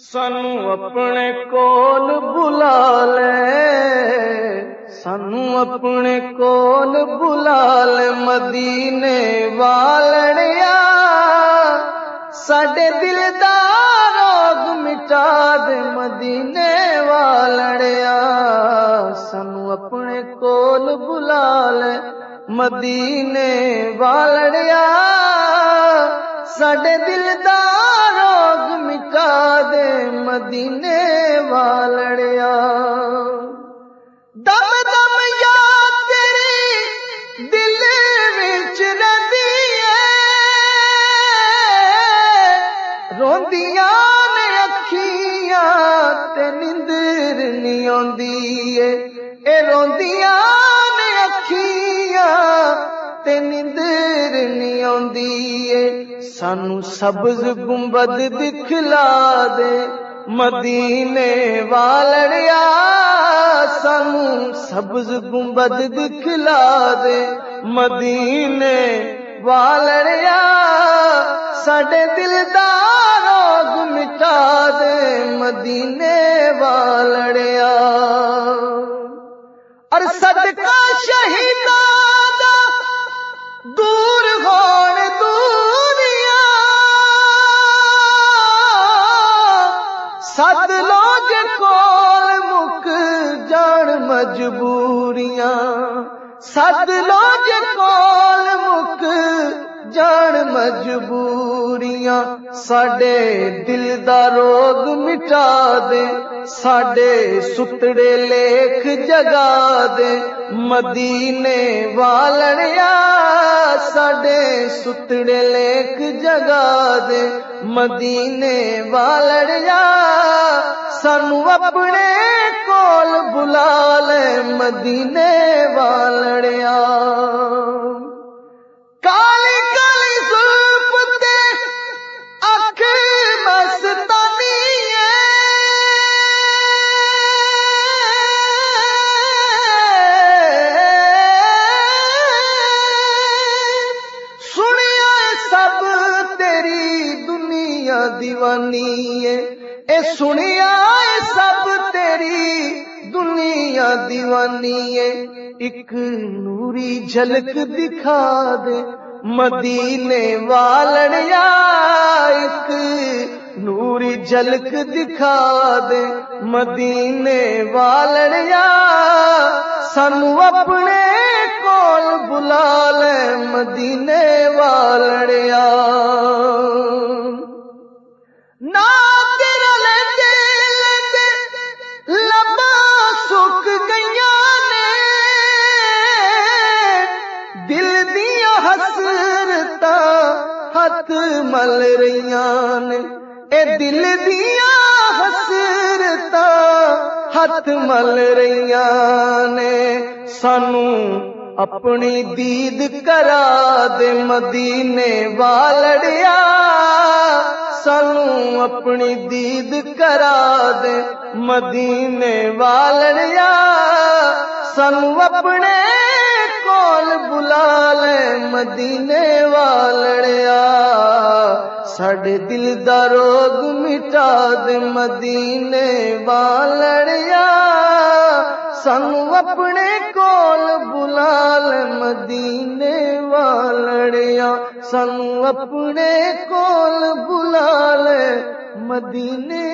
سنو اپنے کول بلا لے سنو اپنے کول بلا لے مدینے والڑیا ساڈے دل دارگ مٹا دے مدینے والڑیا سانو اپنے کول بلا لے مدینے والڑیا ساڈے دل دار روندی اے اے روندیاں نے اکھیاں نیندر نہیں سانو سبز گنبد دکھلا دے، مدینے والڑیا۔ سانو سبز گنبد دکھلا دے، مدینے والڑیا۔ ساڈے دلدار مٹا دے، مدینے والڑیا۔ اور کا شہید دور ہون دنیا۔ سد لوگ کول مک جان مجبوریاں۔ سد لوگ کول مک جان مجبور خوشیاں ساڈے دل دا روگ مٹا دے ساڈے ستڑے لیکھ جگا دے مدینے والڑیا ساڈے ستڑے لیکھ جگا دے مدینے والڑیا سانو اپنے کول بلا لے مدینے والڑیا دیوانی ہے۔ اے سنیا، اے سب تیری دنیا دیوانی ہے۔ ایک نوری جھلک دکھا دے۔ مدینے والڑیا ایک نوری جھلک دکھا دے۔ مدینے والڑیا سانو اپنے کول بلا لے۔ مدینے والڑیا تک مل ریاں اے دل دیا حسرتا ہاتھ مل رہی نے۔ سانو اپنی دید کرا دے مدینے والڑیا۔ سانو اپنی دید کرا دے مدینے والڑیا۔ سانو اپنے کول بلا لے مدینے والڑیا۔ ساڈے دل دا مٹا دے مدینے والڑیا۔ سانو اپنے کول بلا لے مدینے والڑیا۔ سانو اپنے کول بلا لے مدینے